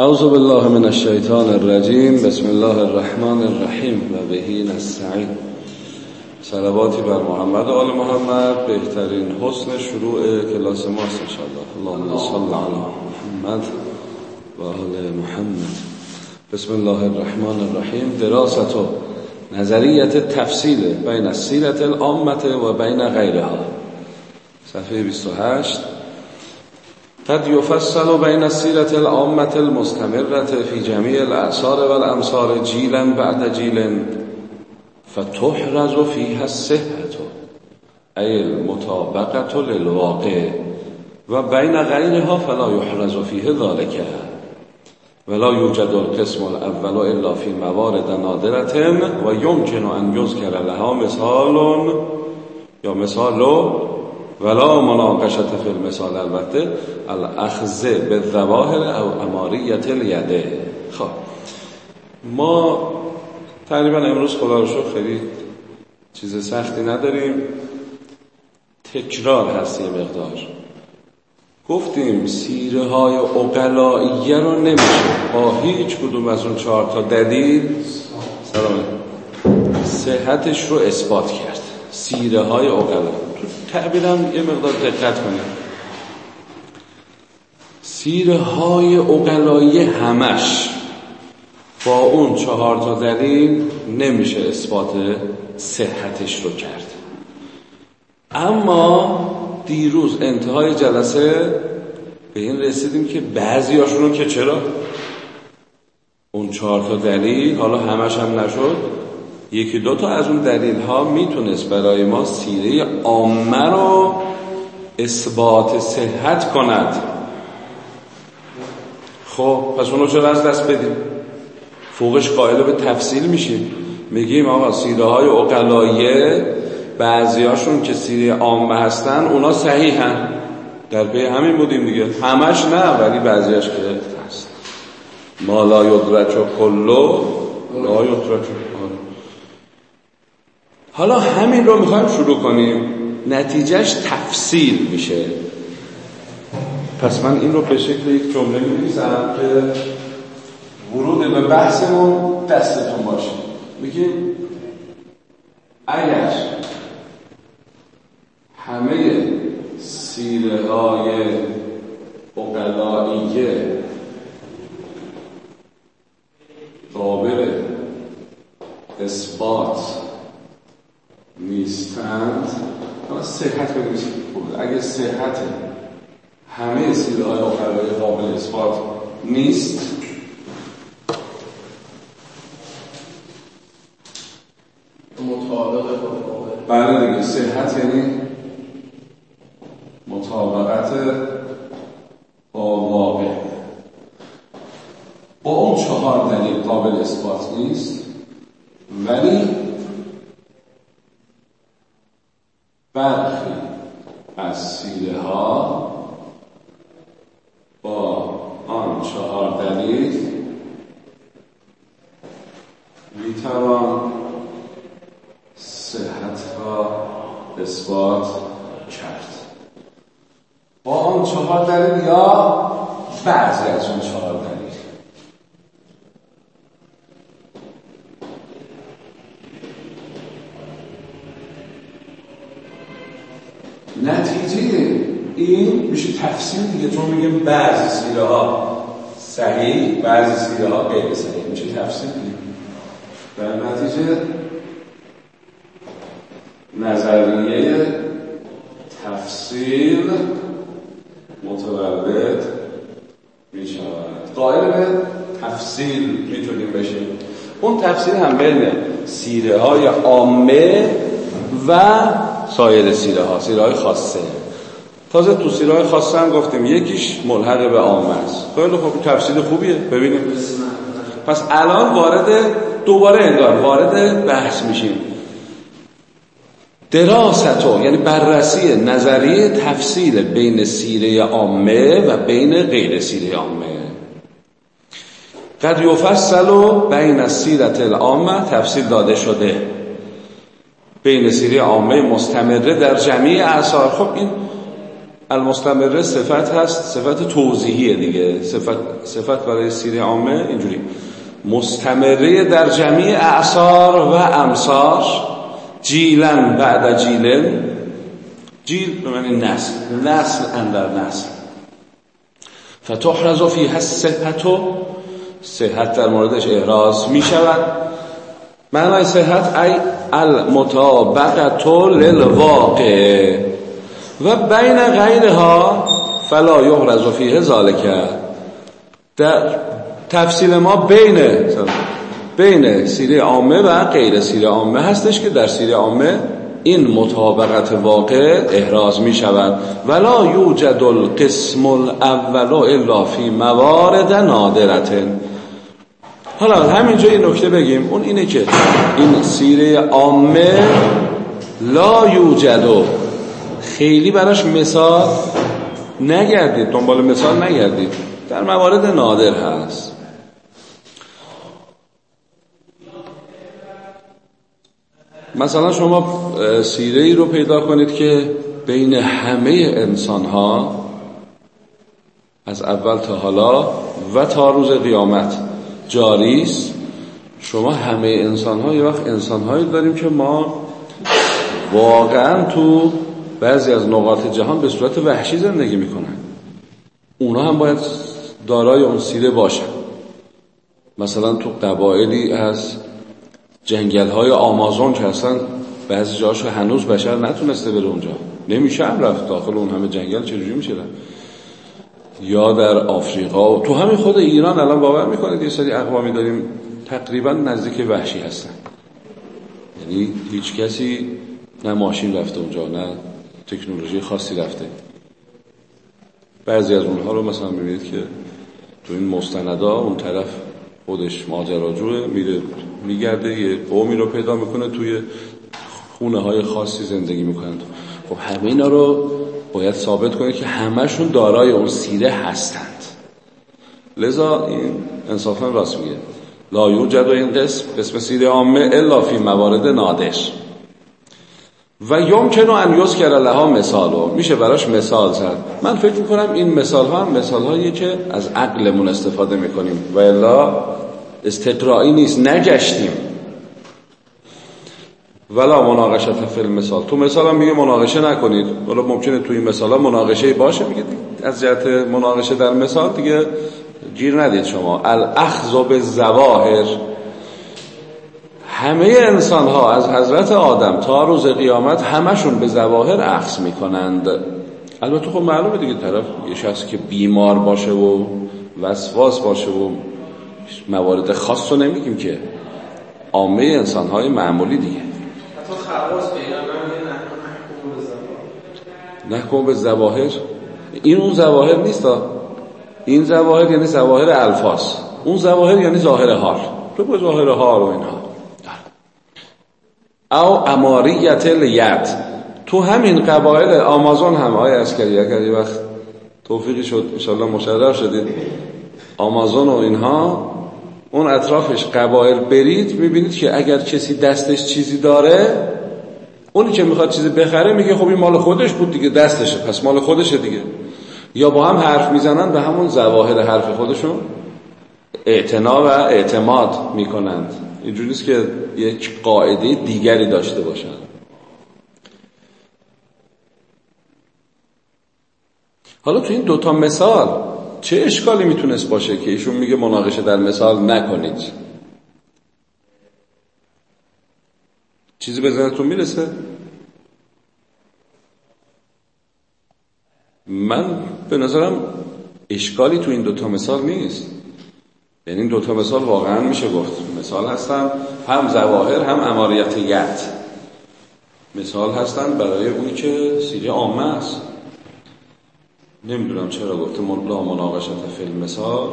اعوذ بالله من الشیطان الرجیم. بسم الله الرحمن الرحیم. و بهی صلواتی بر محمد و آل محمد. بهترین حسن شروع کلاس ماست انشاءالله. اللهم صل علی محمد و آل محمد. بسم الله الرحمن الرحیم. دراست و نظریت تفصیل بین سیرت الامت و بین غیرها. صفحه 28 قد يفصل بين السيرة العامة المستمرة في جميع الأعصار والأمصار جيلا بعد جيل فتحرز فيها الصحة أي المطابقة للواقع وبين غيرها فلا يحرز فيه ذلك ولا يوجد القسم الأول إلا في موارد نادرة ويمكن أن يذكر لها مثال یا مثال ولا مناقشت فی المثال البته الاخذ به ظواهر او اماریت الیده. خب. ما تقریبا امروز خدا رو خیلی چیز سختی نداریم. تکرار هست یه مقدار. گفتیم سیره های اقلائیه رو نمیشه. با هیچ کدوم از اون چهار تا دلیل سلام صحتش رو اثبات کرد. سیره های اقلائیه تعبیرم یه مقدار دقت کنید. سیره های اقلایی همش با اون چهار تا دلیل نمیشه اثبات صحتش رو کرد. اما دیروز انتهای جلسه به این رسیدیم که بعضی هاشون که چرا؟ اون چهار تا دلیل حالا همش هم نشد. یکی دو تا از اون دلیل ها می‌تونست برای ما سیره عامه رو اثبات صحت کند. خب پس اونو چرا از دست بدیم؟ فوقش قائل به تفصیل میشیم. میگیم آقا سیره های اقلایه بعضی هاشون که سیره عامه هستن اونا صحیح هم در پی همین بودیم دیگه. همش نه ولی بعضیش که هست. ما لا یدرک و کلو لا یدرک حالا همین رو می‌خوایم شروع کنیم. نتیجهش تفصیل میشه. پس من این رو به شکل یک جمله می‌نویسم که ورود به بحثمون دستتون باشه. میگیم اگر همه سیره های اقلائیه قابل اثبات نیستند. حالا صحت بنویسید اگه صحت همه سیره های آخرهای قابل اثبات نیست مطابق بله دیگه. صحت یعنی مطابقت با واقع با اون چهار دلیل قابل اثبات نیست ولی برخی از سیره ها با آن چهار دلیل می‌توان صحت را اثبات کرد با آن چهار دلیل یا بعضی از اون چهار دلیل نتیجه این میشه تفسیر دیگه چون میگیم بعضی سیره ها صحیح بعضی سیره ها غیر صحیح میشه تفسیر دیگه در نتیجه نظریه تفسیر متولد می شود قائل به تفسیر می‌تونیم بشیم اون تفسیر هم بین سیره های عامه و سایر سیره ها سیره های خاصه تازه تو سیره های خاصه هم گفتیم. یکیش ملحق به عامه است. خیلی خوب تفسیر خوبیه. ببینیم. پس الان وارد دوباره انگار وارد بحث میشیم. دراستو یعنی بررسی نظریه تفصیل بین سیره عامه و بین غیر سیره عامه. قد یفصل بین سیرت العامه تفصیل داده شده. بین سیره عامه مستمره در جمعی اثار. خب این المستمره صفت هست صفت توضیحیه دیگه. صفت, صفت برای سیره عامه اینجوری. مستمره در جمعی اعصار و امصار جیلن بعد جیلن. جیل به معنی نسل نسل اندر نسل. فتحرز فیها صحت و صحت در موردش احراز می شود معنای صحت ای المطابقت للواقع. و بین غیرها فلا یحرز فیه ذالک در تفصیل ما بین بین سیره عامه و غیر سیره عامه هستش که در سیره عامه این مطابقت واقع احراز می شود. ولا یوجد القسم الاول الا فی موارد نادرت حالا همینجا یه نکته بگیم. اون اینه که این سیره عامه لا یوجد خیلی براش مثال نگردید دنبال مثال نگردید. در موارد نادر هست. مثلا شما سیره ای رو پیدا کنید که بین همه انسان ها از اول تا حالا و تا روز قیامت جاری است. شما همه انسان ها یه وقت انسان هایی داریم که ما واقعا تو بعضی از نقاط جهان به صورت وحشی زندگی می‌کنن. اونا هم باید دارای اون سیره باشن. مثلا تو قبایلی از جنگل های آمازون که اصلا بعضی جاش هنوز بشر نتونسته بره اونجا. نمیشه هم رفت داخل اون همه جنگل چجوری میشه یا در آفریقا. تو همین خود ایران الان باور می‌کنید یه سری اقوامی داریم تقریبا نزدیک وحشی هستن. یعنی هیچ کسی نه ماشین رفته اونجا نه تکنولوژی خاصی رفته. بعضی از اونها رو مثلا می‌بینید که تو این مستندا اون طرف خودش ماجراجوه میره میگرده یه قومی رو پیدا می‌کنه توی خونه های خاصی زندگی می‌کنند خب همه اینا رو باید ثابت کنید که همهشون دارای اون سیره هستند. لذا این انصافا راست میگه. لا یوجد این قسم قسم سیره عامه الا فی موارد نادش و یمکن ان یذکر لها مثالو میشه براش مثال زد. من فکر می‌کنم این مثال ها هم مثال هایی که از عقلمون استفاده می‌کنیم. و الا استقرایی نیست. نگشتیم. ولا مناقشه فی مثال تو مثال هم میگه مناقشه نکنید. ولی ممکنه توی این مثال ها مناقشه باشه. میگه از جهت مناقشه در مثال دیگه گیر ندید شما. الاخذ به زواهر همه انسان ها از حضرت آدم تا روز قیامت همشون به زواهر اخذ می‌کنند. البته خب معلومه دیگه طرف یه شخصی که بیمار باشه و وسواس باشه و موارد خاص رو نمیگیم که. عامه انسان های معمولی دیگه. نحکم به زواهر این اون زواهر نیست این زواهر یعنی زواهر الفاظ. اون زواهر یعنی ظاهر حال. تو به ظاهر حال و اینها. او اماریت الید تو همین قبایل آمازون هم های اسکری اگر یه وقت توفیقی شد انشاءالله مشرف شدید. آمازون و اینها اون اطرافش قبایل برید می‌بینید که اگر کسی دستش چیزی داره اونی که می‌خواد چیزی بخره میگه خب این مال خودش بود دیگه دستشه پس مال خودشه دیگه. یا با هم حرف می‌زنن به همون زواهر حرف خودشون اعتنا و اعتماد می‌کنند. اینجوری نیست که یک قاعده دیگری داشته باشن. حالا تو این دوتا مثال چه اشکالی می‌تونست باشه که ایشون میگه مناقشه در مثال نکنید؟ چیزی به ذهنتون می‌رسه؟ من به نظرم اشکالی تو این دوتا مثال نیست. یعنی این دوتا مثال واقعا میشه گفت. مثال هستن هم زواهر هم اماریت ید مثال هستن برای اونی که سیره عامه است. نمی‌دونم چرا گفته لا مناقشت فیلم مثال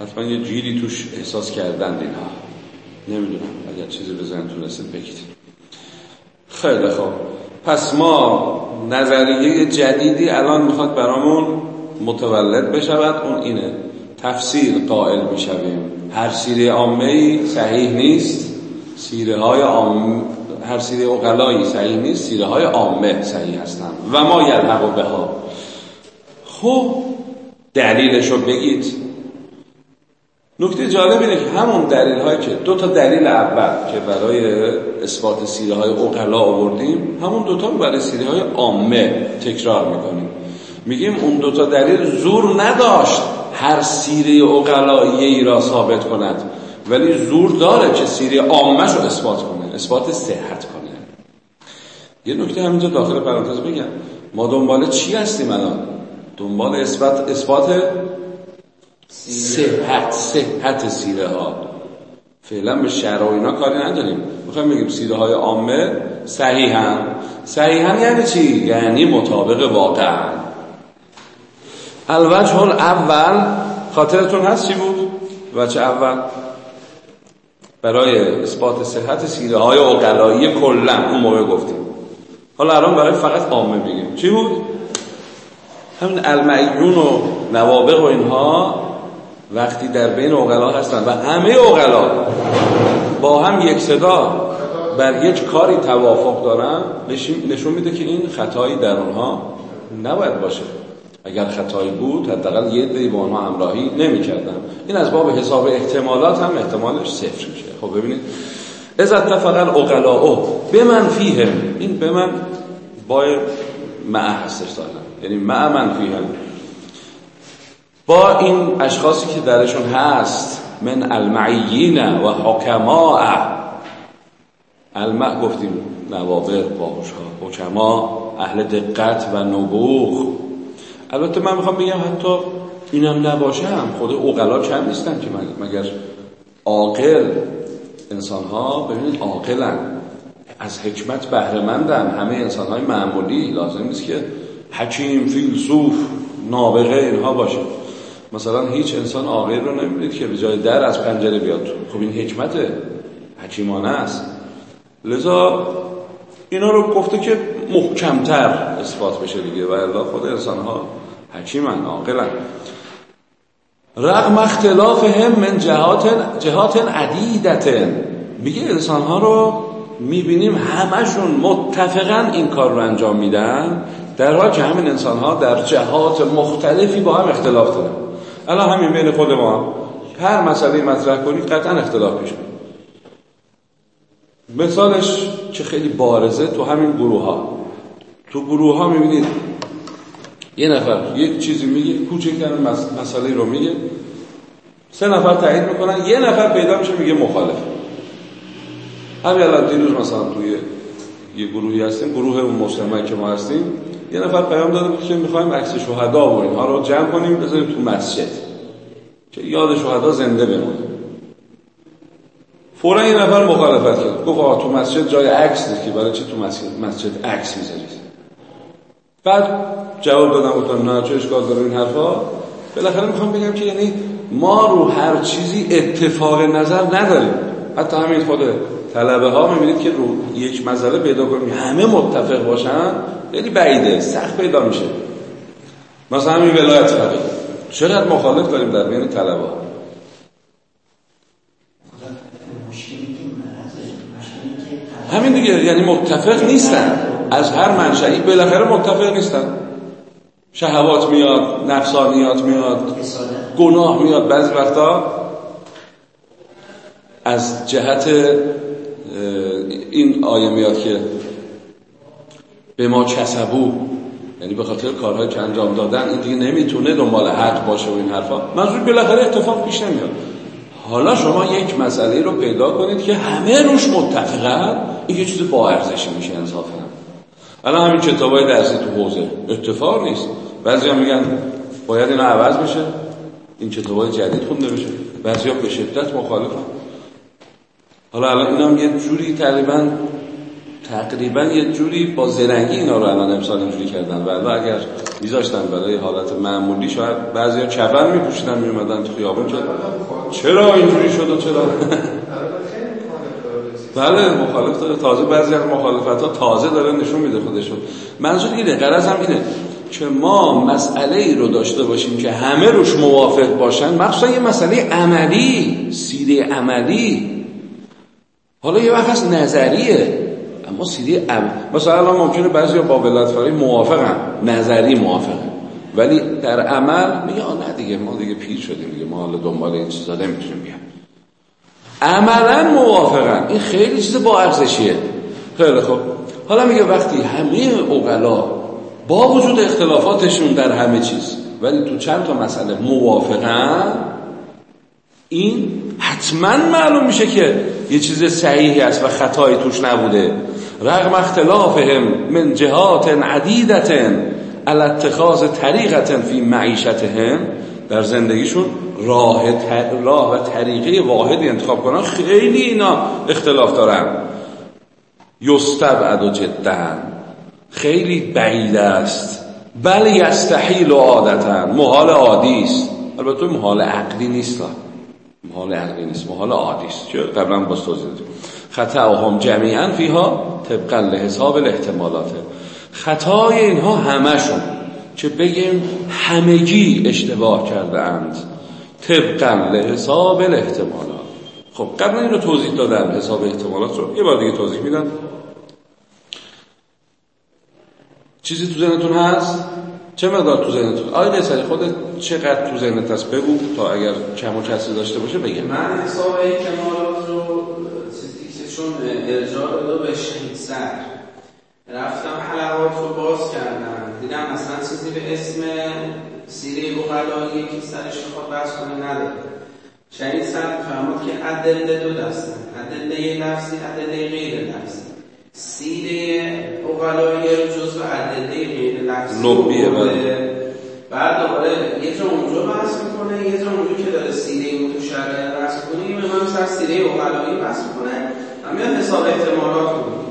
حتما یه جیری توش احساس کردن اینها نمی‌دونم اگر چیزی به ذهنتون رسید بگید. خیلی خوب. پس ما نظریه جدیدی الان می‌خواد برامون متولد بشود. اون اینه. تفسیر قائل می‌شویم. هر سیره عامه صحیح نیست سیره های عام هر سیره اقلایی صحیح نیست سیره های عامه صحیح هستند و ما یلحق به ها خب دلیلشو بگید. نکته جالب اینه که همون دلیل هایی که دو تا دلیل اول که برای اثبات سیره های اقلا آوردیم همون دوتا برای سیره های عامه تکرار می‌کنیم. میگیم اون دوتا دلیل زور نداشت هر سیره اقلایی ای را ثابت کند. ولی زور داره که سیره عامش رو اثبات کنه اثبات صحت کنه. یه نکته همینجا داخل پرانتز بگم ما دنبال چی هستیم الان؟ دنبال اثبات اثبات صحت صحت سیره ها فعلا به شرع و اینا کاری نداریم. می‌خوایم بگیم سیره های عامه صحیحن صحیحن یعنی چی؟ یعنی مطابق واقع الوجه اول خاطرتون هست چی بود؟ وجه اول. برای اثبات صحت سیره های اقلایی کلا اون موقع گفتیم. حالا الان برای فقط عامه بگیم چی بود؟ همین المعیون و نوابق و اینها وقتی در بین اوغلا هستن و همه اوغلا با هم یک صدا بر یک کاری توافق دارن نشون میده که این خطایی در اونها نباید باشه. اگر خطایی بود حداقل یه دی با اونها همراهی نمی‌کردن این از باب حساب احتمالات هم احتمالش صفر میشه. خب ببینید. از اتفق او به من فیهم این به من با مع هستش دارن یعنی مع من فیهم با این اشخاصی که درشون هست من المعیین و حکماء. المع گفتیم نوابق باهوش ها حکما اهل دقت و نبوغ. البته من می‌خوام بگم حتی اینم نباشم خود اوقلا کم نیستن که مگر عاقل انسان ها ببینید عاقلن. از حکمت بهرهمندن. همه انسان های معمولی. لازم نیست که حکیم فیلسوف نابغه اینها باشه. مثلا هیچ انسان عاقل رو نمی‌دید که به جای در از پنجره بیاد. خب این حکمت حکیمانه است. لذا اینا رو گفته که محکمتر اثبات بشه دیگه. و خود انسان ها حکیمن عاقلن. رغم اختلاف هم من جهات جهات عدیدت میگه انسان ها رو می‌بینیم همشون متفقا این کار رو انجام میدن در حال که همین انسان ها در جهات مختلفی با هم اختلاف دارن. الان همین بین خود ما. هر مسئله مطرح کنید قطعا اختلاف پیش مثالش که خیلی بارزه تو همین گروه ها تو گروه ها می‌بینید یه نفر یک چیزی میگه کوچکترین مسئله رو میگه. سه نفر تایید می‌کنن یه نفر پیدا میشه میگه مخالف. همین الان دیروز مثلا توی یه گروهی هستیم گروه اون مسلمان که ما هستیم یه نفر پیام داده بود که می‌خوایم عکس شهدا و اینها رو جمع کنیم بذاریم تو مسجد. که یاد شهدا زنده بمونه. فورا یه نفر مخالفت کرد. گفت آقا تو مسجد جای عکس نیست که برای چی تو مسجد مسجد عکس می‌ذارید بعد جواب دادم گفتم نه چه اشکال داره این حرفا؟ بالاخره می‌خوام بگم که یعنی ما رو هر چیزی اتفاق نظر نداریم. حتی همین خود طلبه ها می‌بینید که رو یک مسئله پیدا کنیم. همه متفق باشن یعنی بعیده سخت پیدا میشه. مثلا همین ولایت فقیه. چقدر مخالف داریم در بین طلبه ها همین دیگه یعنی متفق نیستن. از هر منشأی بالاخره متفق نیستن. شهوات میاد نفسانیات میاد گناه میاد. بعضی وقتا از جهت این آیه میاد که به ما کسبو یعنی به خاطر کارهایی که انجام دادن این دیگه نمی‌تونه دنبال حد باشه و این حرفا. منظور بالاخره اتفاق پیش نمیاد. حالا شما یک مسئله رو پیدا کنید که همه روش متفقن. این یه چیز با ارزشی میشه انصافا. الان همین کتابای درسی تو حوزه. اتفاق نیست. بعضی هم میگن باید اینا عوض بشه. این کتابای جدید خونده بشه. بعضی به شدت مخالفن حالا الان اینا هم یه جوری تقریبا تقریبا یه جوری با زرنگی اینا رو الان امسال اینجوری کردن. و اگر میذاشتن برای حالت معمولی شاید بعضیا چپن میپوشیدن میومدن تو خیابون. چرا اینجوری شد و چرا؟ بله مخالف داره تازه بعضی از مخالفت ها تازه داره نشون میده خودشون منظور اینه قرض هم اینه که ما مسئله ای رو داشته باشیم که همه روش موافق باشن. مخصوصا یه مسئله عملی سیره عملی. حالا یه وقت نظریه. اما سیده ام مثلا الان ممکنه بعضی با ولایت فقیه موافقن. نظری موافقن. ولی در عمل میگه نه دیگه ما دیگه پیر شدیم دیگه. ما حالا دنبال این چیزا نمی‌تونیم بیام عملا موافقن. این خیلی چیز با ارزشیه. خیلی خب حالا میگه وقتی همه اوغلا با وجود اختلافاتشون در همه چیز ولی تو چند تا مسئله موافقن این حتما معلوم میشه که یه چیز صحیحی است و خطایی توش نبوده. رغم اختلافهم من جهات عدیدت على اتخاذ طریقت فی معیشتهم. در زندگیشون راه, راه و طریقه واحدی انتخاب کنن خیلی اینا اختلاف دارن. یستبعد جدا. خیلی بعید است. بل یستحیل عادتا. محال عادی است. البته محال عقلی نیست. محال عقلی نیست. محال عادی است. قبلا باز توضیح خطاهم جمیعا فیها طبقا لحساب الاحتمالات. خطای اینها همشون چه بگیم همگی اشتباه کرده اند طبقا لحساب الاحتمالات. خب قبل این رو توضیح دادم حساب احتمالات رو. یه بار دیگه توضیح میدم. چیزی تو ذهنتون هست؟ چه مقدار تو ذهنتون؟ آقای قیصری خودت چقدر تو ذهنت هست؟ بگو تا اگر کم و کسی داشته باشه بگم. من حساب احتمالات چون ارجاع رو به سر رفتم حلقات رو باز کردم. دیدم اصلا چیزی به اسم سیره بغلایی که سرش می‌خواد بحث کنه نداره. شهید سر فرمود که ادله دو دستن ادله لفظی ادله غیر لفظی. سیره اقلایی رو جز و ادله غیر لفظی لبیه بعد دوباره یه جا اونجا بحث می‌کنه یه جا اونجا که داره سیره متشرع بحث کنه یه من سر سیره اقلایی بحث همه حساب احتمالات بود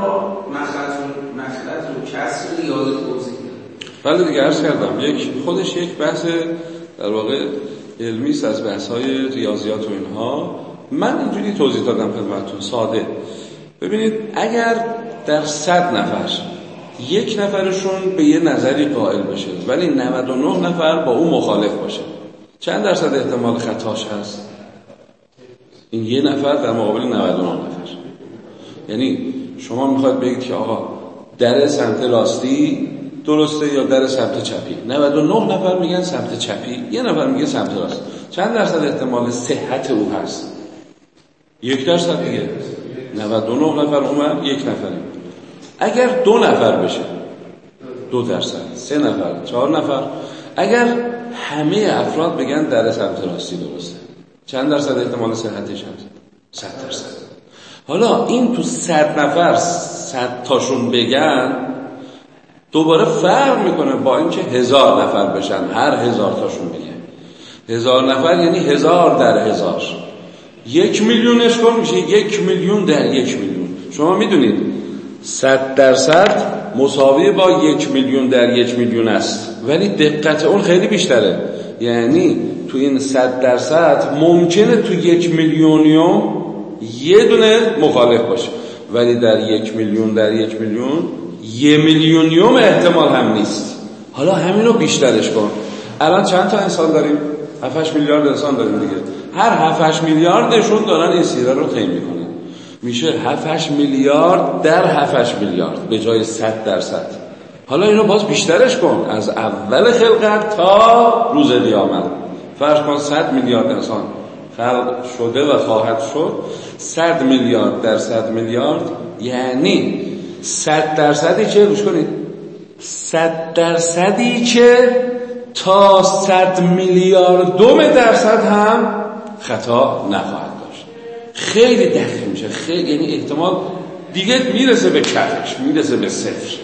با و کسر بله دیگه عرض کردم یک خودش یک بحث در واقع علمی است از بحث های ریاضیات و اینها. من اینجوری توضیح دادم خدمتتون ساده. ببینید اگر در صد نفر یک نفرشون به یه نظری قائل بشه ولی 99 نفر با او مخالف باشه. چند درصد احتمال خطاش هست؟ این یه نفر در مقابل 99 نفر یعنی شما می‌خواید بگید که آقا در سمت راستی درسته یا در سمت چپی؟ 99 نفر میگن سمت چپی یه نفر میگه سمت راست. چند درصد احتمال صحت او هست؟ یک درصد دیگه. 99 نفر اومد یک نفر. اگر دو نفر بشه دو درصد سه نفر چهار نفر اگر همه افراد بگن در سمت راستی درسته چند درصد احتمال صحتش هست؟ صد درصد. حالا این تو صد نفر صد تاشون بگن دوباره فرق می‌کنه با اینکه هزار نفر بشن هر هزار تاشون بگن. هزار نفر یعنی هزار در هزار. یک میلیونش کن میشه یک میلیون در یک میلیون. شما می‌دونید صد درصد مساوی با یک میلیون در یک میلیون است. ولی دقت اون خیلی بیشتره. یعنی تو این صد درصد ممکنه تو یک میلیونیوم یه دونه مخالف باشه. ولی در یک میلیون در یک میلیون یه میلیونیوم احتمال هم نیست. حالا همین رو بیشترش کن. الان چند تا انسان داریم؟ 7 میلیارد انسان داریم دیگه. هر 7 میلیاردشون دارن این سیره رو طی می‌کنن. میشه 7 میلیارد در 7 میلیارد به جای 100 درصد حالا اینو باز بیشترش کن. از اول خلقت تا روز قیامت. فرض کن 100 میلیارد انسان خلق شده و خواهد شد. 100 میلیارد در 100 میلیارد یعنی 100 درصدی که روش کنید. 100 درصدی که تا 100 میلیارد دوم درصد هم خطا نخواهد داشت. خیلی دقیق میشه. خیلی یعنی احتمال دیگه می‌رسه به کفش می‌رسه به صفر.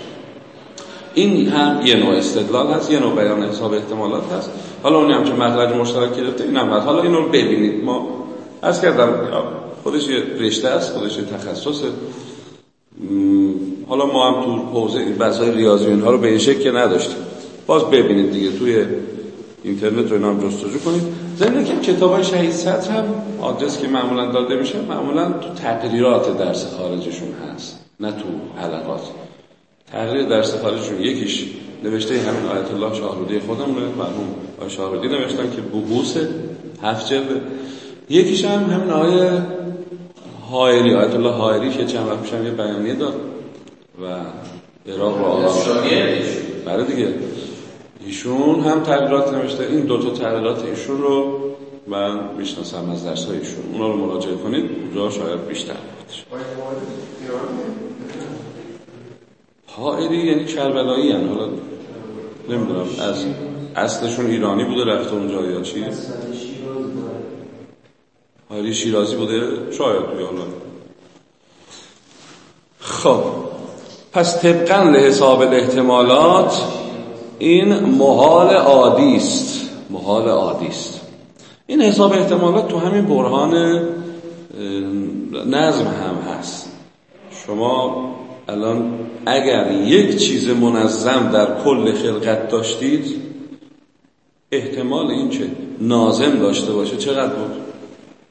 این هم یه نوع استدلال هست یه نوع بیان حساب احتمالات هست. حالا اونی هم که مخرج مشترک گرفته این هم هست. حالا اینو ببینید. ما از کردم خودش یه رشته است خودش یه تخصص. حالا ما هم تو حوزه بحث‌های ریاضی اینها رو به این شکل نداشتیم. باز ببینید دیگه توی اینترنت رو اینا هم جستجو کنید. ضمن که کتاب های شهید سطر هم آدرس که معمولا داده میشه معمولا تو تقریرات درس خارجشون هست نه تو حلقات. تقریر درس خارجشون یکیش نوشته همین آیت الله شاهرودی خودم رو مرحوم آیت شاهرودی نوشتن که بحوث هفت جلد. یکیش هم همین آیه هایری آیت الله هایری که چند وقت پیشم یه بیانیه داد و عراق رو آرام برای بله دیگه. ایشون هم تغییرات نوشته. این دو تا تغییرات ایشون رو من می‌شناسم از درس های ایشون. اونا رو مراجعه کنید. اونجا شاید بیشتر بود. حائری یعنی کربلایی هن. حالا نمی‌دونم. از اصلشون ایرانی بوده رفته اونجا یا چی؟ حائری شیرازی بوده شاید حالا خب. پس طبقا لحساب الاحتمالات این محال عادی است. محال عادی است. این حساب احتمالات تو همین برهان نظم هم هست. شما الان اگر یک چیز منظم در کل خلقت داشتید احتمال این که نازم داشته باشه چقدر بود؟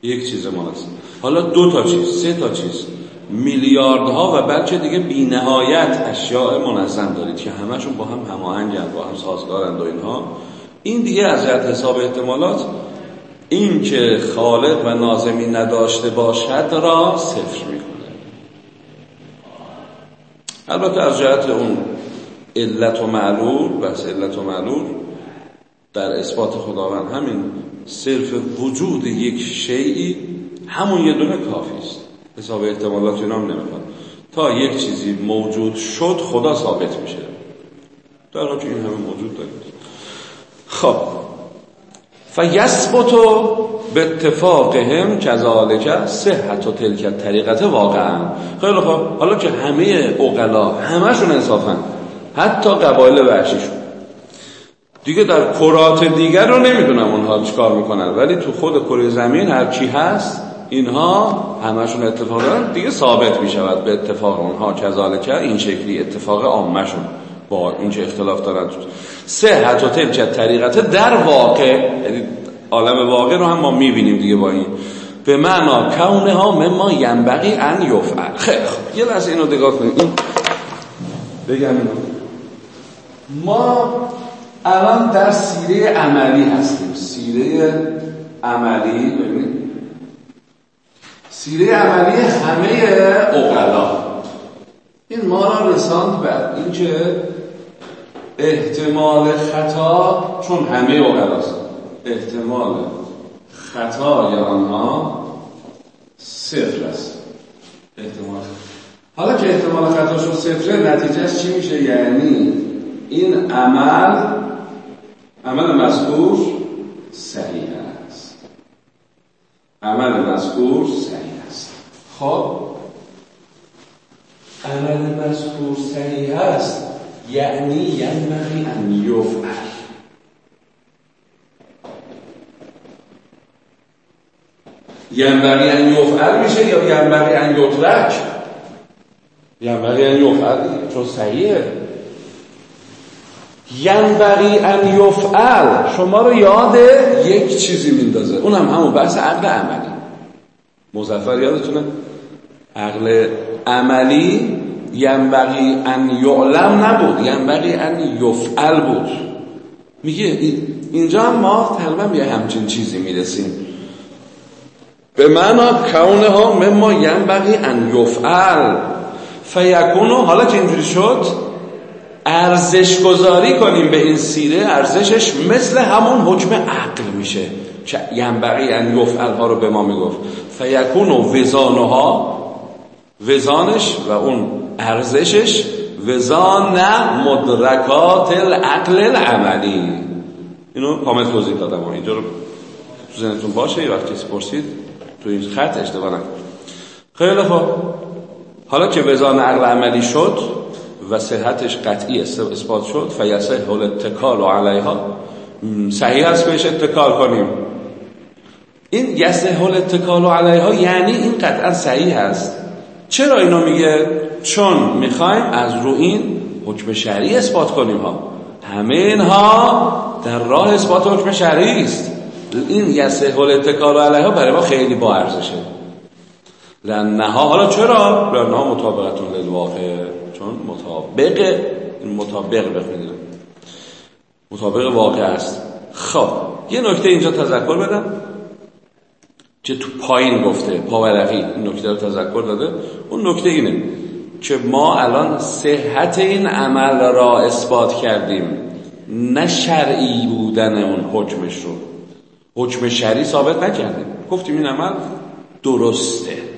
یک چیز منظم حالا دو تا چیز سه تا چیز. میلیاردها و بلکه دیگه بی نهایت اشیاء منظم دارید که همشون با هم هماهنگن با هم سازگارند و اینها. این دیگه از جهت حساب احتمالات این که خالق و نازمی نداشته باشد را صفر می‌کنه. البته از جهت اون علت و معلول بس علت و معلول در اثبات خداوند همین صرف وجود یک شیعی همون یه دونه کافی است. حساب احتمالات اینا هم تا یک چیزی موجود شد خدا ثابت میشه. در حال این همه موجود داریم. خب. فیثبتو به اتفاقهم کذالک صحت و تلک طریقت واقعا. خیلی خب حالا که همه اقلا همشون انصافن حتی قبایل وحشیشون. دیگه در کرات دیگر رو نمی‌دونم اونها چیکار می‌کنن. ولی تو خود کره زمین هر چی هست اینها همشون اتفاق دارن. دیگه ثابت می شود به اتفاق اونها. کذالک این شکلی اتفاق عامشون با اینکه اختلاف دارن. صحت و تلک طریقت در واقع یعنی عالم واقع رو هم ما می‌بینیم دیگه با این. به معنا کونه ها مما ینبغی ان یفعل. خیلی خب یه لحظه اینو نگاه کنیم. این بگم ما الان در سیره عملی هستیم. سیره عملی ببینید. سیره عملی همه اقلا این ما را رساند بر اینکه احتمال خطا چون همه اقلاست احتمال خطای آنها صفر است. احتمال. حالا که احتمال خطاشون صفره نتیجهش چی میشه؟ یعنی این عمل عمل مذکور صحیح است. عمل مذکور صحیح است. خب عمل مذکور صحیح است یعنی ینبغی ان یفعل. ینبغی ان یفعل میشه یا ینبغی ان یترک ینبغی ان یفعل چون صحیحه. ینبغی ان یفعل. شما رو یاد یک چیزی میندازه. اونم همون بحث عقل عملی. مزفر یادتونه؟ عقل عملی ینبغی ان یعلم نبود. ینبغی ان یفعل بود. میگه اینجا هم ما تقریبا به همچین چیزی می‌رسیم. به معنا کونها مما ینبغی ان یفعل. فیکونو حالا که اینجوری شد؟ ارزش گذاری کنیم به این سیره ارزشش مثل همون حکم عقل میشه. که ینبغی ان یفعل ها رو به ما می‌گفت. فیکونو وزانها وزانش و اون ارزشش وزان مدرکات العقل العملی. اینو کامل توضیح دادم. اینجا رو تو ذهنتون باشه یه وقتی پرسید تو این خط اشتباه نکنید. خیلی خوب. حالا که وزان عقل عملی شد و صحتش قطعی اثبات شد. فیسه حول اتکال و علیها صحیح هست بهش اتکال کنیم. این یسه حول اتکال و علیها یعنی این قطعا صحیح هست چرا اینو میگه؟ چون می‌خوایم از رو این حکم شرعی اثبات کنیم ها. همه اینها در راه اثبات حکم شرعی است. این یسه حول اتکال و علیها برای ما خیلی با ارزشه. لنها حالا چرا؟ لنها مطابقتون للواقع. چون مطابق مطابق بخونید. مطابق واقع است. خب یه نکته اینجا تذکر بدم. که تو پایین گفته پاورقی نکته رو تذکر داده. اون نکته اینه که ما الان صحت این عمل را اثبات کردیم. نه شرعی بودن اون حکمش رو. حکم شرعی ثابت نکردیم. گفتیم این عمل درسته.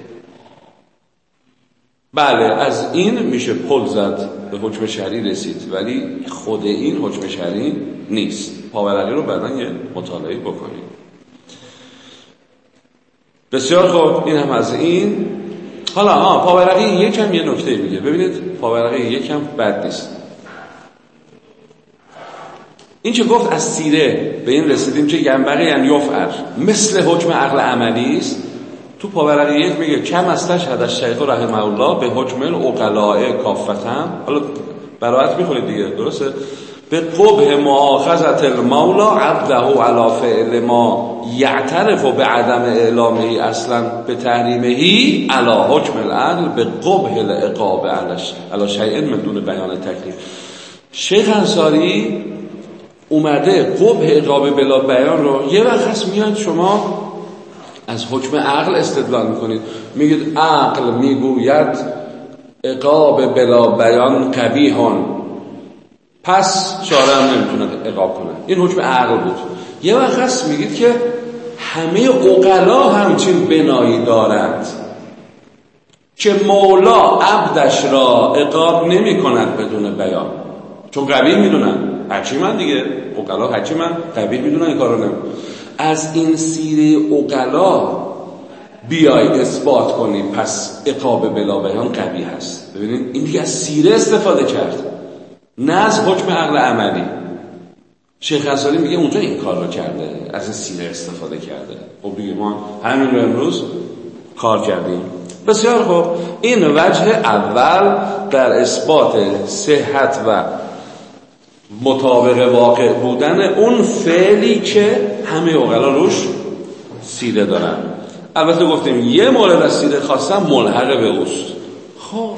بله از این میشه پل زد به حکم شرعی رسید ولی خود این حکم شرعی نیست. پاورقی رو بعدا یه مطالعه بکنیم. بسیار خوب این هم از این. حالا ها پاورقی یکم یه نکته میگه. ببینید پاورقی یکم بد نیست. این که گفت؟ از سیره. به این رسیدیم که ینبغی یعنی یفعل. مثل حکم عقل عملی است. تو پاورقی یک میگه کم از تشهد از شیخ رحمه الله به حکم الاقلاء کافتن. حالا برایت می‌خونید دیگه درسته؟ به قبه معاخذت المولا عبده علا فعل ما یعترف به عدم اعلامه اصلا به تحریمهی علا حکم العقل به قبه العقاب علا شیء من دون بیان تکلیف. شیخ انصاری اومده قبه عقاب بلا بیان رو یه وقت میاد شما از حکم عقل استدلال می‌کنید. میگید عقل می‌گوید عقاب بلا بیان قبیهان پس شارع هم نمی‌تونه عقاب کنه این حکم عقل بود. یه وقت هست میگید که همه اقلا همچین بنایی دارند که مولا عبدش را عقاب نمی کند بدون بیان. چون قبیل می‌دونن. من دیگه اقلا من قبیل می‌دونن این کارو نمی از این سیره اقلا بیای اثبات کنیم پس عقاب بلا بیان قوی هست. ببینید این دیگه از سیره استفاده کرد. نه از حکم عقل عملی. شیخ غزالی میگه اونجا این کار رو کرده از این سیره استفاده کرده. خب دیگه ما همین رو امروز کار کردیم. بسیار خوب. این وجه اول در اثبات صحت و مطابق واقع بودن اون فعلی که همه اوغلا روش سیره دارن. البته گفتیم یه مورد از سیره خواستم ملحق به اوست. خب.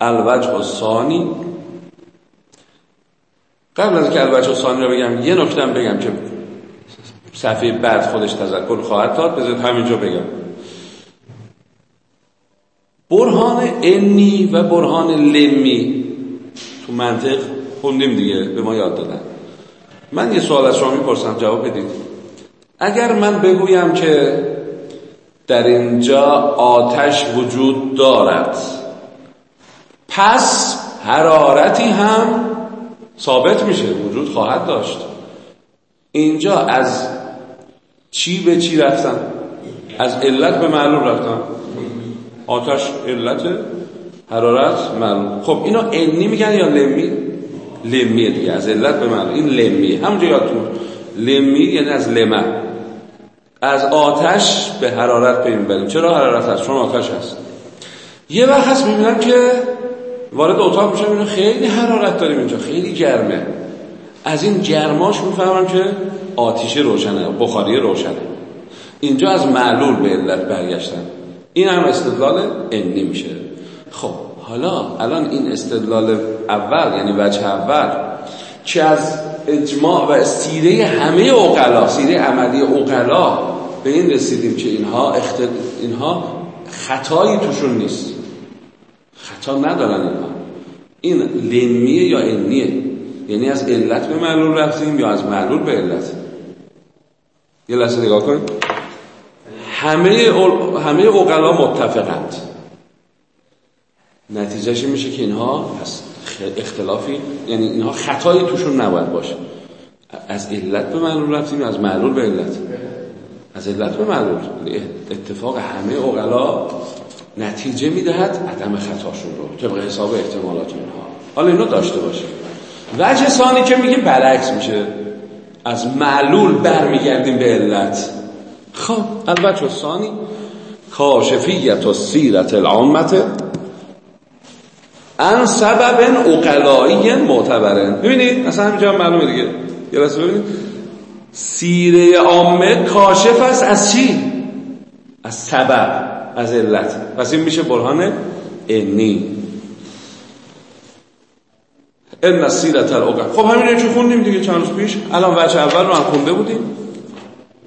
الوجه و ثانی. قبل از که الوجه و ثانی رو بگم یه نکته بگم که صفحه بعد خودش تذکر خواهد داد. بذارید همینجا بگم. برهان انی و برهان لمی. تو منطق خوندیم دیگه به ما یاد دادن. من یه سوال از شما می‌پرسم جواب بدید. اگر من بگویم که در اینجا آتش وجود دارد پس حرارتی هم ثابت میشه وجود خواهد داشت. اینجا از چی به چی رفتن؟ از علت به معلوم رفتن؟ آتش علت حرارت معلوم. خب اینا علمی میگن یا لمی؟ لمیه دیگه از علت به معلوم این لمیه همونجا یادتون لمی یعنی از لمه از آتش به حرارت پی می‌بریم چرا حرارت هست؟ چون آتش هست. یه وقت هست می‌بینم که وارد اتاق میشم اینو خیلی حرارت داریم اینجا. خیلی گرمه. از این گرماش می‌فهمم که آتیش روشنه بخاری روشنه. اینجا از معلول به علت برگشتن. این هم استدلال انی میشه. خب. حالا الان این استدلال اول یعنی وجه اول که از اجماع و سیره همه اوقلا سیره عملی اوقلا به این رسیدیم که اینها اخت... اینها خطایی توشون نیست. خطا ندارن اینها. این لمیه یا انیه؟ یعنی از علت به معلول رفتیم یا از معلول به علت؟ یه لحظه نگاه کنید همه همه اوقلا متفقند. نتیجهش میشه که اینها از اختلافی یعنی اینها خطایی توشون نباید باشه. از علت به معلول رفتیم از معلول به علت. از علت به معلول. اتفاق همه اوقلا نتیجه می‌دهد عدم خطاشون رو طبق حساب احتمالات اینها. حالا اینو داشته باشه وجه ثانی که میگه برعکس میشه. از معلول برمیگردیم به علت. خب البته ثانی کاشفیت و سیرت العامت ان سبب اقلایی معتبرن. ببینید اصلا همینجا معلومه دیگه. یه لحظه ببینید. سیره عامه کاشف است از چی؟ از سبب از علت. پس این میشه برهان انی ان سیرت الاقل خب همین چه خوندیم دیگه چند روز پیش؟ الان بچه اول رو هم خونده بودیم.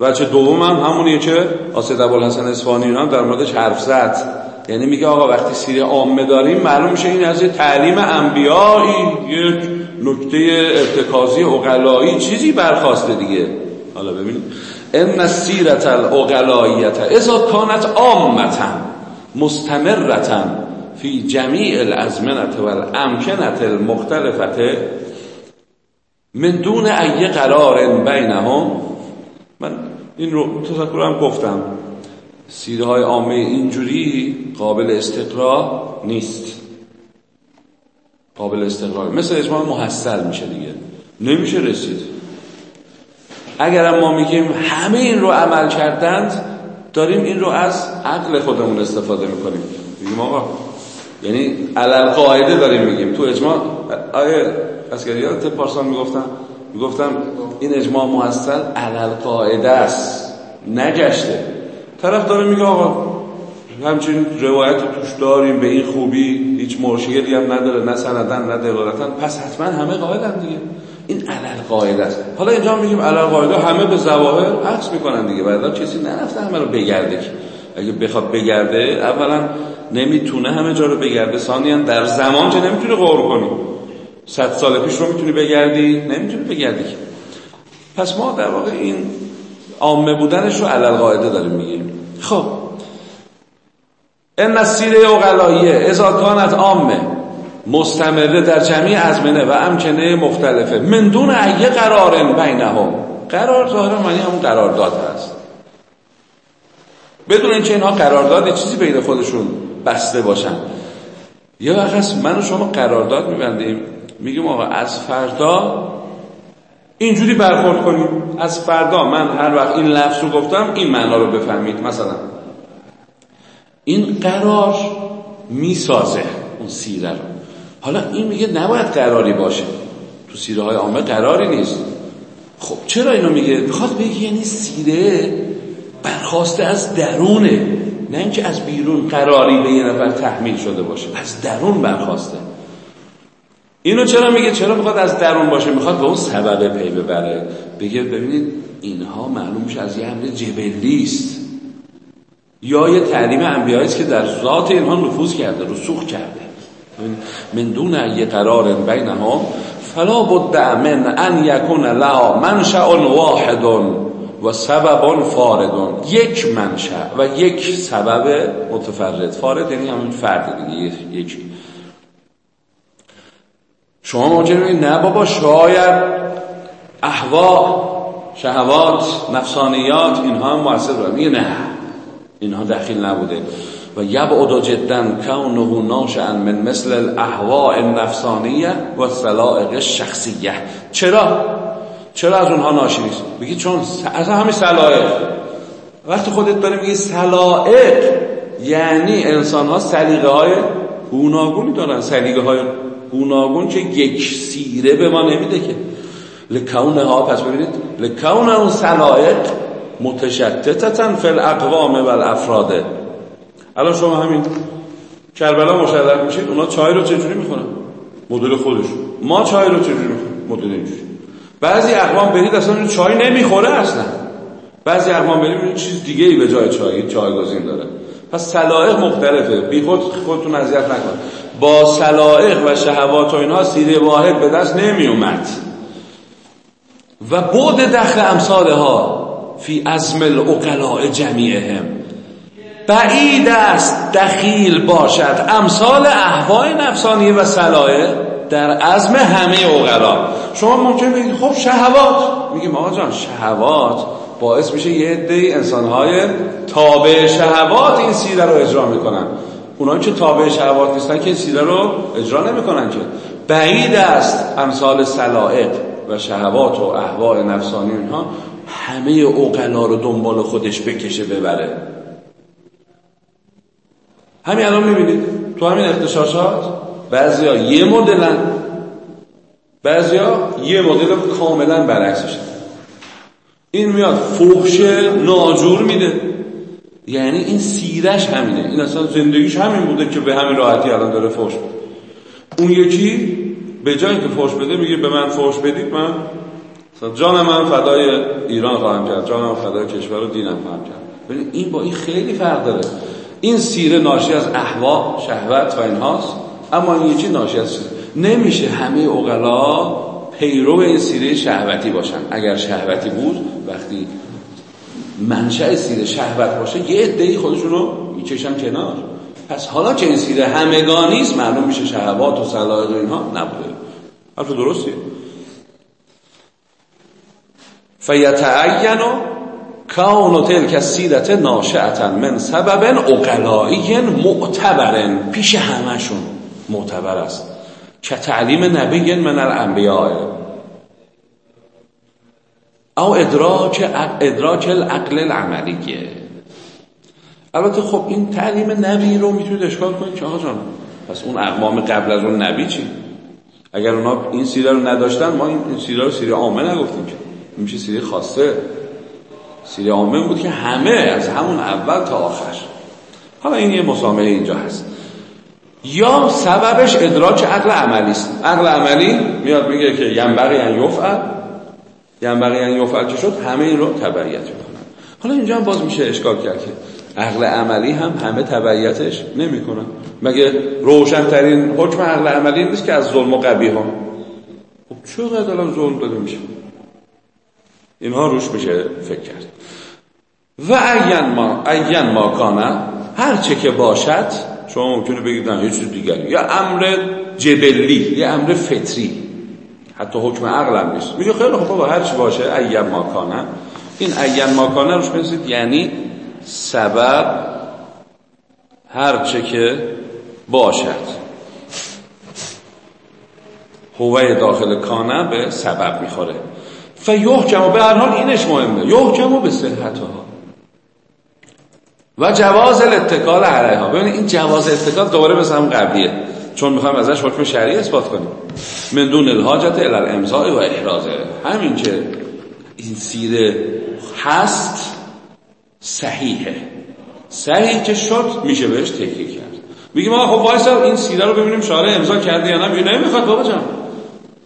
بچه دوم هم همونیه که آسد ابوالحسن اصفهانی هم در موردش حرف زد. یعنی میگه آقا وقتی سیره عامه داریم معلوم میشه این از تعلیم انبیایی یک نکته ارتکازی اقلایی چیزی برخواسته دیگه. حالا ببینید ان سیرت الاقلاییت اذا کانت عامتا مستمرتا فی جمیع الازمنت و الامکنت المختلفت من دون ای قرار بینهم. من این رو تذکرم گفتم. سیره های عامه اینجوری قابل استقرا نیست. قابل استقرار. مثل اجماع محصل میشه دیگه. نمیشه رسید. اگر ما میگیم همه این رو عمل کردند داریم این رو از عقل خودمون استفاده می‌کنیم. میگیم آقا یعنی علل قاعده داریم میگیم. تو اجماع آیه اسکریات پارسان می‌گفتم می‌گفتم این اجماع محصل علل قاعده است نگشته. طرف داره میگه آقا همچین روایت توش داریم به این خوبی هیچ مرشدی هم نداره نه سندن نه دلالتن. پس حتما همه قاعدن دیگه. این علل قاعده است. حالا اینجا میگیم علل قاعده همه به ظواهر عکس می‌کنن دیگه. بعدا کسی نرفته همه رو بگرده اگه بخواد بگرده اولا نمی‌تونه همه جا رو بگرده. ثانیا در زمان که نمی‌تونه غور کنی. صد سال پیش رو می‌تونی بگردی نمی‌تونی بگردی پس ما در واقع این عامه بودنش رو علل قاعده داریم میگیم. خب. این سیره اقلاییه ازا کانت عامه مستمره در جمعی ازمنه و امکنه مختلفه. من دون ایه قرار بینهم. قرار ظاهرا معنی همون قرارداد هست. بدون اینکه اینها قرارداد چیزی بین خودشون بسته باشن. یه وقت من و شما قرارداد میبندیم. میگیم آقا از فردا اینجوری برخورد کنیم. از فردا من هر وقت این لفظ رو گفتم این معنا رو بفهمید. مثلا این قرار می‌سازه اون سیره رو. حالا این میگه نباید قراری باشه. تو سیره های عامه قراری نیست. خب چرا اینو میگه؟ می‌خواد بگه یعنی سیره برخواسته از درونه. نه اینکه از بیرون قراری به یه نفر تحمیل شده باشه. از درون برخواسته. اینو چرا میگه؟ چرا می‌خواد از درون باشه؟ می‌خواد به اون سبب پی ببره. بگه ببینید اینها معلوم میشه از یه امر جبلی است. یا یه تعلیم انبیایی است که در ذات اینها نفوذ کرده رسوخ کرده. من دون یه قرار بینهم فلا بد من ان یکون لا منشأ واحد و سبب فارد. یک منشأ و یک سبب متفرد. فارد یعنی همین فرد دیگه یک شما ممکنه بگید نه بابا شاید احوا شهوات نفسانیات اینها هم مؤثر بود میگه نه اینها دخیل نبوده. و یبعد جدا کونه ناشئا من مثل الاهواء النفسانیه و سلائق شخصیه چرا؟ چرا از اونها ناشی نیست؟ بگی چون از همین سلائق. وقتی خودت داری میگی سلائق یعنی انسان ها سلیقه های گوناگونی دارن سلیقه های گوناگون که یک سیره به ما نمیده که. لکونه ها پس ببینید. لکونه اون سلائق متشتتتا فی الاقوام و الافراده الان شما همین کربلا مشرف میشید اونا چای رو چجوری می‌خورن؟ مدل خودشون. ما چای رو چجوری مدل اینجوری. بعضی اقوام برید اصلا چای نمی‌خوره اصلا. بعضی اقوام بریم چیز دیگه ای به جای چای جایگزین داره. پس سلائق مختلفه. بی خود خودتون اذیت نکن. با سلائق و شهوات و اینها سیره واحد به دست نمی اومد و بود دخل امثالها فی ازم الاقلاء جمیعهم. بعید است دخیل باشد. امثال احوای نفسانی و سلائق در عزم همه اقلا شما ممکن بگید خب شهوات. میگیم آقا جان شهوات باعث میشه یه عده انسانهای تابع شهوات این سیره رو اجرا می‌کنن. اونایی که تابع شهوات نیستن که سیره رو اجرا نمی‌کنن که. بعید است امثال سلائق و شهوات و احواء نفسانی اینها همه اوقلا رو دنبال خودش بکشه ببره. همین الان می‌بینید؟ تو همین اختشاشات بعضیا یه مدلن. بعضیا یه مدل کاملا برعکسش این میاد فحش ناجور میده. یعنی این سیرش همینه. این اصلا زندگیش همین بوده که به همین راحتی الان داره فحش اون یکی به جای که فحش بده میگه به من فحش بدید من جان من فدای ایران خواهم کرد جان من فدای کشور و دینم خواهم کرد. ببین این با این خیلی فرق داره. این سیره ناشی از احوا شهوت و اینهاست اما این یکی ناشی از سیره. نمیشه همه اغلا پیرو سیره شهوتی باشن. اگر شهوتی بود وقتی منشأ سیره شهوت باشه یه عده‌ای خودشون رو می‌کشن کنار. پس حالا که این سیره همگانی است معلوم میشه شهوات و سلایق و اینها نبوده. حرف درستیه فیتعین کون تلک سیرت ناشعتا من سبب اقلایی معتبرن. پیش همشون معتبر است. که تعلیم نبی من الانبیاء. او ادراک ادراک العقل العملیه البته خب این تعلیم نبی رو می‌تونید اشکال کنید که آقا جان پس اون اقوام قبل از اون نبی چی؟ اگر اونا این سیره رو نداشتن ما این سیره رو سیره عامه نگفتیم که. میشه سیره خاصه. سیره عامه بود که همه از همون اول تا آخر. حالا این یه مسامحه اینجا هست. یا سببش ادراک عقل عملی است. عقل عملی میاد میگه که ینبغی ان یفعل. ینبغی ان یفعل که شد؟ همه این رو تبعیت می‌کنن. حالا اینجا هم باز میشه اشکال کرد که عقل عملی هم همه تبعیتش نمی‌کنن. مگه روشنترین حکم عقل عملی نیست که از ظلم و قبیح ها خب چقدر الان ظلم داده میشه؟ اینها روش میشه فکر کرد. و این ما این ما کانه هر چه که باشد شما ممکنه بگید نه یه چیز دیگری. یا امر جبلی یا امر فطری. حتی حکم عقل هم نیست. میگه خیلی خوب با هر چی باشه این ما کانه این این ما کانه روش بنویسید یعنی سبب هر چه که باشد. هوه داخل کانه به سبب می‌خوره. فیحکم به هر حال اینش مهمه. یحکم به صحتها. و جواز الاتکال علیها. ببینید این جواز اتکال دوباره مثل هم قبلیه. چون می‌خوایم ازش حکم شرعی اثبات کنیم. من دون الحاجت الی الامضاء و احرازه همین که این سیره هست صحیحه. صحیح که شد میشه بهش تکیه کرد. میگیم آقا خب وایسا این سیره رو ببینیم شارع امضا کرده یا نه. میگه نمی‌خواد بابا جان.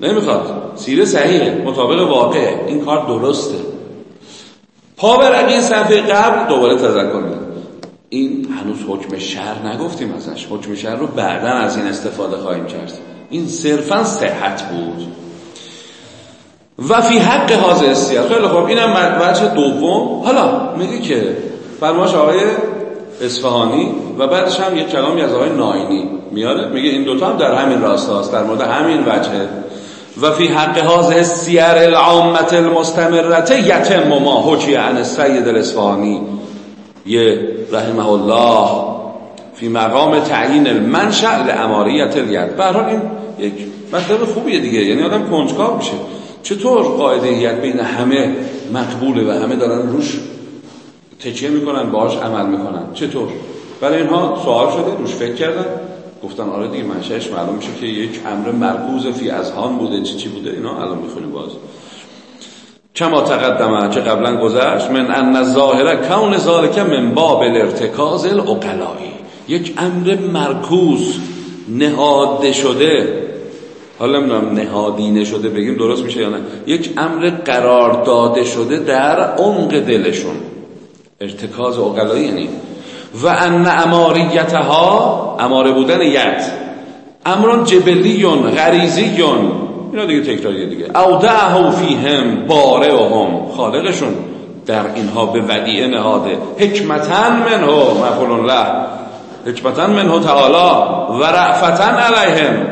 نمی‌خواد. سیره صحیحه. مطابق واقع. این کار درسته. پا برقی صفحه قبل دوباره تذکر میدم این هنوز حکم شهر نگفتیم ازش. حکم شهر رو بعدا از این استفاده خواهیم کرد. این صرفا صحت بود. و فی حق حاضر سیار خیلی خوب. اینم وجه دوم. حالا میگه که فرماش آقای اصفهانی و بعدش هم یک کلامی از آقای ناینی میاره میگه این دوتا هم در همین راستاست در مورد همین وجه. و فی حق هذه السیر العامه المستمره یتم ما حکی عن السید الاصفهانی. یه رحمه الله فی مقام تعیین المنشأ لاماریت الید به این یک مطلب خوبیه دیگه یعنی آدم کنجکاو میشه. چطور قاعده ید بین همه مقبوله و همه دارن روش تکیه می‌کنن باهاش عمل می‌کنن؟ چطور؟ برای اینها سوال شده روش فکر کردن. گفتن آره دیگه منشأش معلوم میشه که یک امر مرکوز فی اذهان بوده چی چی بوده اینا؟ الان می‌خونیم باز. کما تقدمه که قبلا گذشت من ان ظاهره کون ذالک من باب الارتکاز الاقلایی یک امر مرکوز نهاده شده. حالا نمی‌دونم نهادینه شده بگیم درست میشه یا نه. یک امر قرار داده شده در عمق دلشون. ارتکاز اقلایی یعنی. و ان اماریتها اماره بودن ید امران جبلیون غریزیون اینا دیگه تکراریه دیگه. او دعهو فیهم باره و هم خالقشون در اینها به ودیعه نهاده. حکمتن منهو مفعول له حکمتن منهو تعالی و رعفتن علیهم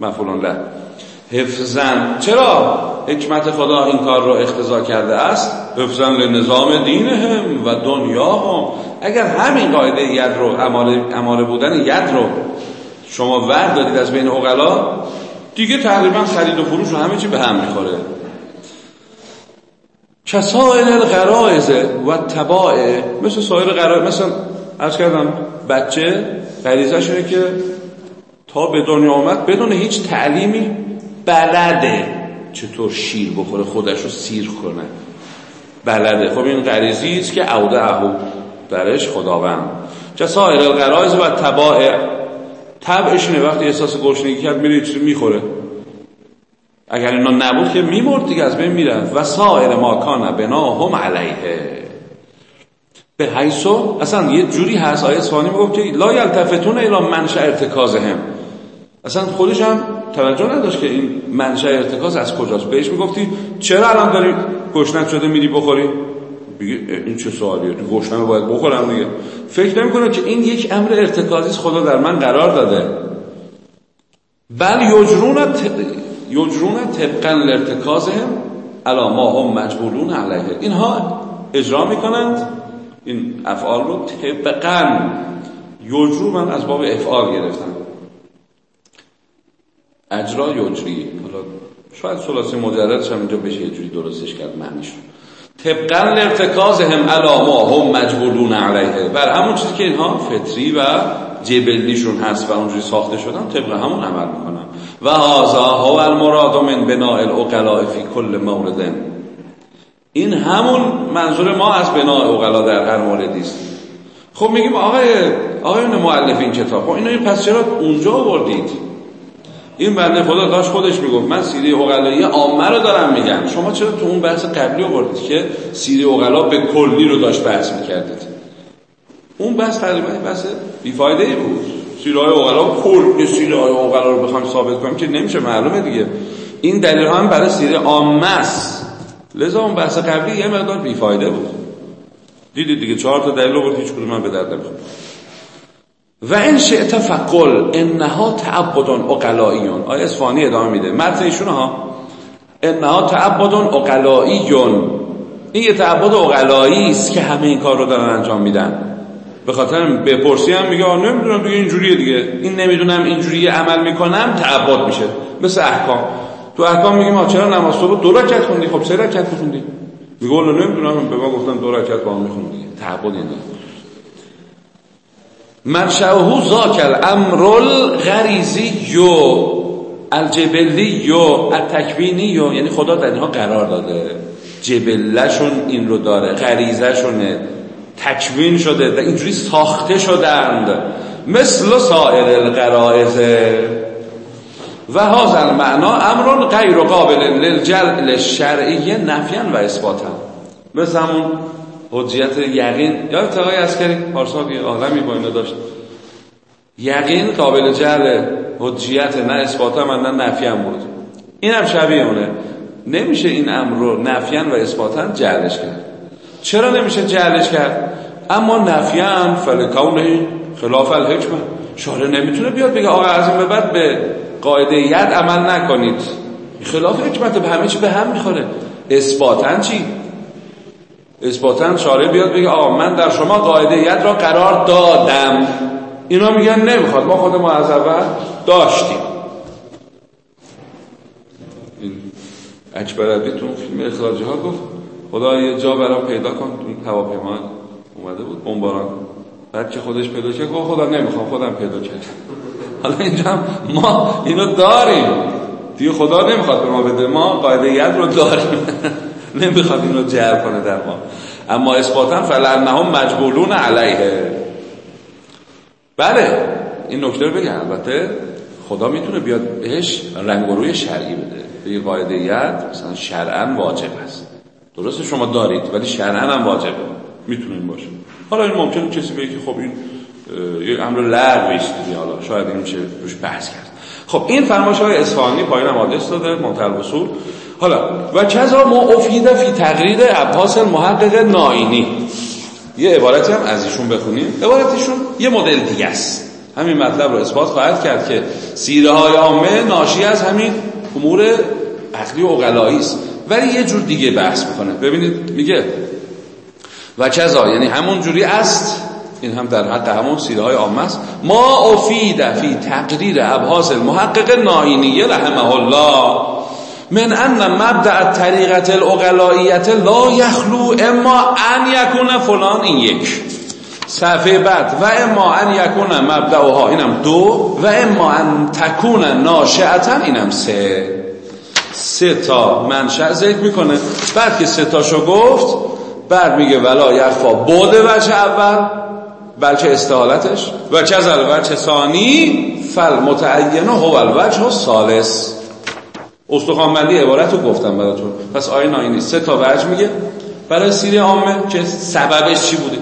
مفعول له حفظن چرا؟ حکمت خدا این کار رو اختزا کرده است. حفظن لنظام دینهم و دنیاهم. اگر همین قاعده ید رو اماره بودن ید رو شما ورد دادید از بین اقلا دیگه تقریبا خرید و فروش و همه چی به هم می‌خوره. کسائل الغرائز و تباع مثل سایر غرائز مثل از کردم بچه غریزه شده که تا به دنیا آمد بدون هیچ تعلیمی بلده چطور شیر بخوره خودش رو سیر کنه. بلده. خب این غریزی است که عوده اهو درش خداوند. جسائر الغرائز و تباع طبعش اینه وقتی احساس گشنگی کرد میره چیزی می‌خوره. اگر اینا نبود که میمرد دیگه از بین می‌رفت. و سایر ما کان بنا هم علیه. به حیثو اصلا یه جوری هست آیه سوانی می‌گفت که لا یلتفتون الى منشأ ارتکازهم. اصلا خودش هم توجه نداشت که این منشأ ارتکاز از کجاست. بهش می‌گفتی چرا الان داری گشنت شده میری بخوری؟ بگی این چه سوالیه؟ گشنه باید بخورم دیگه فکر نمی‌کنه که این یک امر ارتکازی خدا در من قرار داده. بل یجرون یجرون طبقا لارتکازهم الا ما هم مجبورون علیه. اینها اجرا می‌کنند. این افعال رو طبقا یجرو من از باب افعال گرفتم اجرا یجری. حالا شاید سلاسی مجردش هم اینجا بشه یه جوری درستش کرد معنیش طبقا لارتکازهم الا ما هم مجبورون علیه. بر همون چیزی که اینها فطری و جبلیشون هست و اونجوری ساخته شدن طبق همون عمل می‌کنن. و هازا هو المراد من بناء العقلاء فی کل مورد. این همون منظور ما از بناء اقلا در هر موردی است. خب میگیم آقای آقایون مؤلف این کتاب خب اینو پس چرا اونجا آوردید؟ این بنده خدا داشت خودش می‌گفت من سیره اقلایی عامه رو دارم میگم. شما چرا تو اون بحث قبلی آوردید که سیره اقلا به کلی رو داشت بحث می‌کردید؟ اون بحث تقریبا بحث بیفایده ای بود. سیره اقلا کل سیره اقلا رو بخوام ثابت کنیم که نمیشه معلومه دیگه. این دلیل هم برای سیره عامه است. لذا اون بحث قبلی یه مقدار بیفایده بود. دیدید دیگه چهار تا دلیل بود هیچ کدوم من به درد نمی‌خوره و این شئت فقل انها تعبدون اقلائیون آیه اسفانی ادامه میده. متن ایشون ها انها تعبدون اقلائیون این یه تعبد اقلایی است که همه این کار رو دارن انجام میدن. به خاطر بپرسی هم میگه نمی‌دونم دیگه اینجوریه دیگه. این نمی‌دونم اینجوری عمل می‌کنم تعبد میشه. مثل احکام. تو احکام میگیم چرا نماز صبح دو رکعت خوندی؟ خب سه رکعت خوندی میگه نمی‌دونم به ما گفتن دو رکعت با هم میخوندی. تعبد اینه منشأه ذاک الامر الغریزی یو الجبلی یو التکوینی یو. یعنی خدا در اینها قرار داده. جبلشون این رو داره غریزشونه تکوین شده و اینجوری ساخته شدند. مثل سایر القرائز و هذا معنا امر غیر قابل للجل شرعی نفیا و اثباتا. مثل همون حجیت یقین. یا اتقای اسکری پارسال یه عالمی با اینو داشت. یقین قابل جعل حجیت نه اثباتا من نه نفیم بود. این هم شبیه اونه. نمیشه این امر رو نفیان و اثباتا جعلش کرد. چرا نمیشه جعلش کرد؟ اما نفیان فلکونه خلاف الحکمه. شاره نمی‌تونه بیاد بگه آقا از این به بعد به قاعده ید عمل نکنید. خلاف حکمت به همه چی به هم می‌خوره. اثباتا چی؟ اثباتا شارع بیاد بگه آقا من در شما قاعده ید را قرار دادم. اینا میگن نمی‌خواد. ما خود ما از اول داشتیم. این اکبر تو فیلم اخراجی ها گفت خدا یه جا برام پیدا کن. تو هواپیما اومده بود بمباران. بعد که خودش پیدا کرد گفت خدا نمی‌خوام خودم پیدا کرد حالا اینجا ما اینو داریم. دیگه خدا نمی‌خواد به ما بده ما قاعده ید رو داریم. نمی‌خواد این رو جعل کنه در ما. اما اثباتا فلنهم مجبولون علیه بله این نکته رو بگم. البته خدا می‌تونه بیاد بهش رنگ و روی شرعی بده. به یه قاعده ید مثلا شرعا واجب است. درسته شما دارید ولی شرعا هم واجبه می‌تونه این باشه حالا این ممکنه کسی بگه خب این یه امر لغوی است حالا شاید این میشه روش بحث کرد. خب این فرمایش های اصفهانی پایین هم آدرس داده منتهی اصول حالا و کذا ما افیده فی تقریر ابحاث محقق ناینی. یه عبارتی هم از ایشون بخونیم. عبارتشون یه مدل دیگه است. همین مطلب رو اثبات خواهد کرد که سیره های عامه ناشی از همین امور عقلی و اقلایی است. ولی یه جور دیگه بحث می‌کنه. ببینید میگه و کذا یعنی همون جوری است. این هم در حق همون سیره های عامه است. ما افید فی تقریر ابحاث المحقق ناینیه رحمه الله. من ان مبدع طریقت الاغلائیت لا یخلو اما ان یکون فلان این یک. صفحه بعد و اما ان یکون مبدعها اینم دو و اما ان تکون ناشعتا اینم سه. سه تا منشأ ذکر می‌کنه. بعد که سه تاشو گفت بعد میگه ولا یخفا بود وجه اول بلکه استحالتش. و چه از الوجه ثانی فل متعینه هو الوجه سالس استخوانبندی عبارت رو گفتم براتون. پس آیه ناینی سه تا وجه میگه. برای سیره عامه که سببش چی بوده؟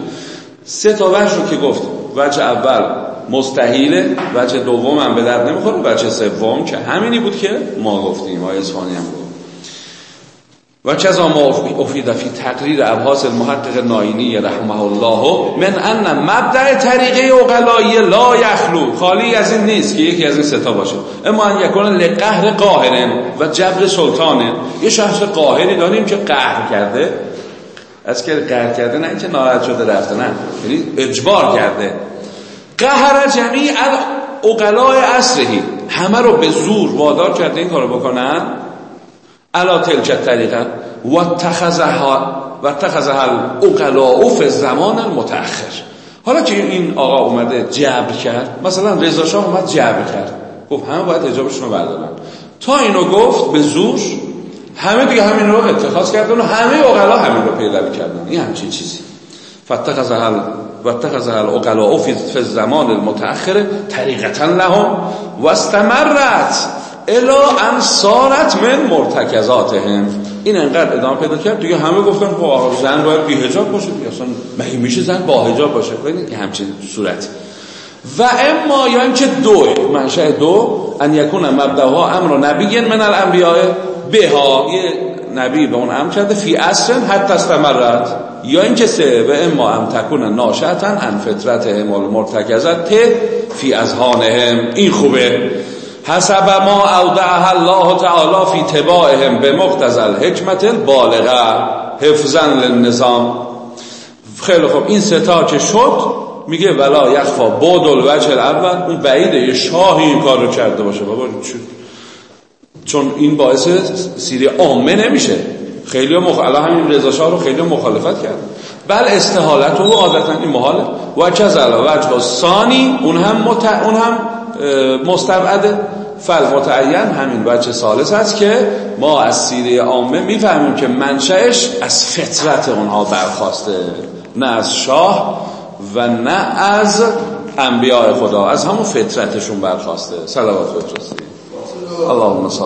سه تا وجه رو که گفت. وجه اول مستحیله وجه دوم هم به درد نمی‌خوره وجه سوم که همینی بود که ما گفتیم. آیه اصفهانی هم بود و کذا ما افید فی تقریر ابحاث المحقق ناینی رحمه الله من ان مبدع طریقه اقلایی لا یخلو. خالی از این نیست که یکی از این ستا باشه. اما ان یکون لقهر قاهرن و جبر سلطانه یه شخص قاهری داریم که قهر کرده. از که قهر کرده نه اینکه ناراحت شده رفته نه. یعنی اجبار کرده. قهر جمیع اقلای اصرهی همه رو به زور وادار کرده این کارو بکنن. علا تلک طریقه و اتخذها و اتخذها الاقلاء فی زمان المتأخر. حالا که این آقا اومده جبر کرد مثلا رضا شاه اومد جبر کرد. گفت همه باید حجابشون رو بردارن. تا اینو گفت به زور همه دیگه همین رو اتخاذ کردن و همه اقلا همین رو پیروی کردن. این همچین چیزی. فاتخذها و اتخذها الاقلاء فی الزمان المتأخر طریقتا لهم و استمرت. الا ان صارت من مرتکزاتهم. این انقدر ادامه پیدا کرد. دیگه همه گفتن خب زن باید بی حجاب باشه. دیگه اصلا مگه میشه زن با حجاب باشه؟ ببینید همچین صورت و اما یا اینکه دو منشأ دو ان یکون مبداها امر نبی من الانبیاء. بها یه نبی به اون امر کرده فی اصل حتی استمرت. یا اینکه سه و اما ام تکون ناشأتا ان فطرتهم المرتکزت فی اذهانهم. این خوبه. حسب ما اودعها الله تعالی فی تباعهم به مقتضى الحکمت البالغه حفظا للنظام. خیلی خب این ستا که شد میگه ولا یخفا بود الوجه الاول. اون بعیده یه شاهی این کار رو کرده باشه. بابا چون این باعث سیری عامه نمیشه. خیلی مخ... همین رضا شاه رو خیلی مخالفت کرد. بل استحالت رو عادتا این محاله. و کذل وجه ثانی اون هم مت... اون هم مستبعده فل. متعین همین بچه سالس هست که ما از سیره عامه می‌فهمیم که منشأش از فطرت اونها برخواسته نه از شاه و نه از انبیاء خدا از همون فطرتشون برخواسته. صلوات بفرستید. اللهم صل.